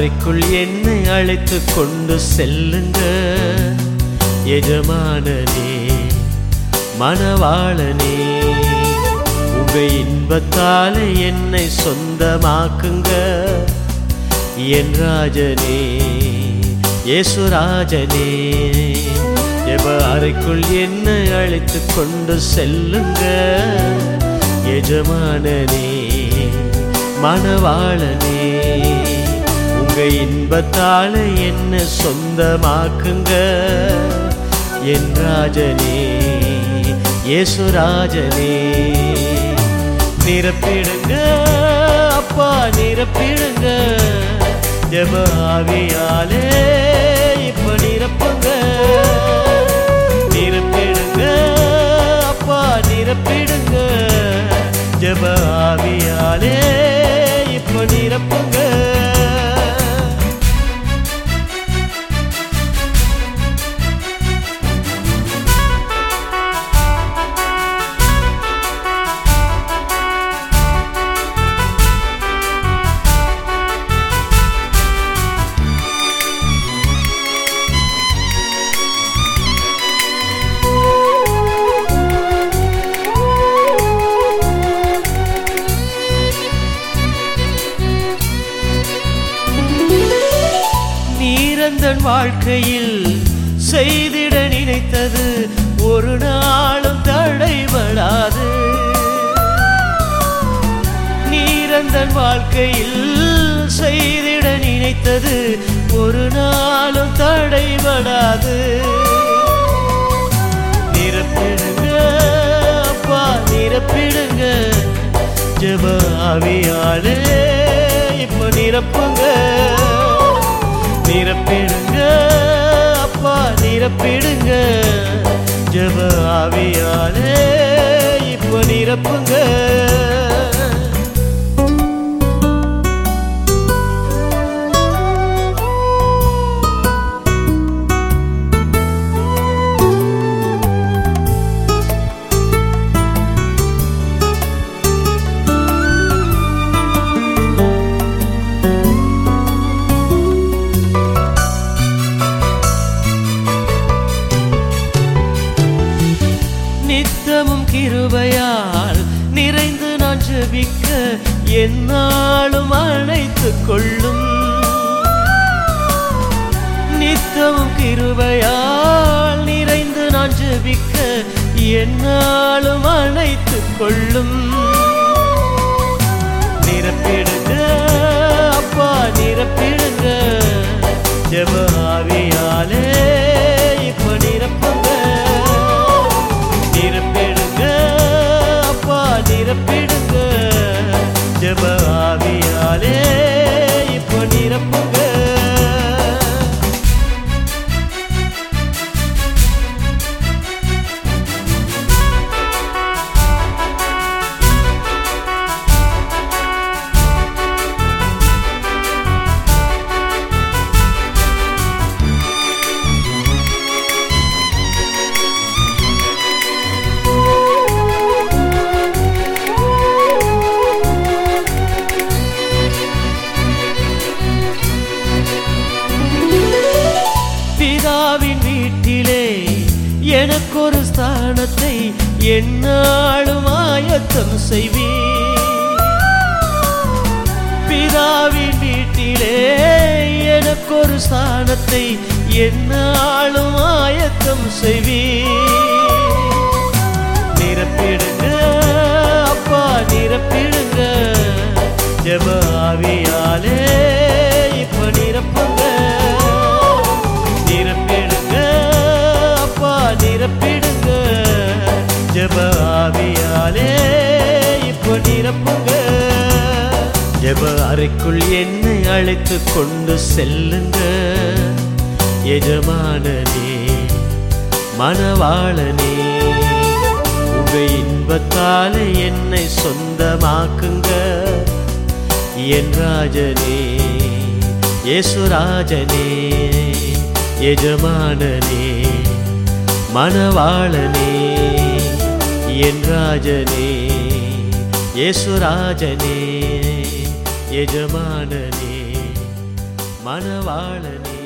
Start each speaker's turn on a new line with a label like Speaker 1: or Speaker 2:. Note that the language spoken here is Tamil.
Speaker 1: அறைக்குள் என்னை அழைத்து கொண்டு செல்லுங்க எஜமானனே மணவாளனே உங்க இன்பத்தாலே என்னை சொந்தமாக்குங்க என் ராஜனே இயேசுராஜனே எவ அறைக்குள் என்னை அழைத்து கொண்டு செல்லுங்க எஜமானனே மணவாளனே உங்க இன்பத்தால என்ன சொந்தமாக்குங்க? என் ராஜனே இயேசுராஜனே நிரப்பிடுங்க. அப்பா நிரப்பிடுங்க. ஜபாவியாலே தன் வாழ்க்கையில் செய்திட நினைத்தது ஒரு நாளும் தடைபடாது. நீரந்தன் வாழ்க்கையில் செய்திட நினைத்தது ஒரு நாளும் தடைபடாது. நிரப்பிடுங்க அப்பா நிரப்பிடுங்க. ஜப ஆவியாலே இப்ப நிரப்புங்க. நிரப்பிடுங்க. நிரப்பிடுங்க. ஜப ஆவியாலே இப்போ நிரப்புங்க. தவிக்க என்னாலும் அணைத்துக் கொள்ளும். நித்தமும் கிருபையால் நிறைந்து நான் ஜெபிக்க என்னாலும் அணைத்துக் கொள்ளும். எனக்கொரு ஸ்தானத்தை என்னாலும் ஆயத்தம் செய்வே பிதாவின் வீட்டிலே எனக்கொரு ஸ்தானத்தை என்னாலும் ஆயத்தம் செய்வே நிரப்பிடுங்க அப்பா நிரப்பிடுங்க. ஜபாவியாலே ஆவியாலே இப்போ நிரப்புங்க. ஜப அறைக்குள் என்னை அழைத்து கொண்டு செல்லுங்க. எஜமானனே மணவாளனே உங்க இன்பத்தாலே என்னை சொந்தமாக்குங்க. என் ராஜனே யேசுராஜனே எஜமானனே மணவாளனே. என் ராஜனே இயேசுராஜனே எஜமானனே மணவாளனே.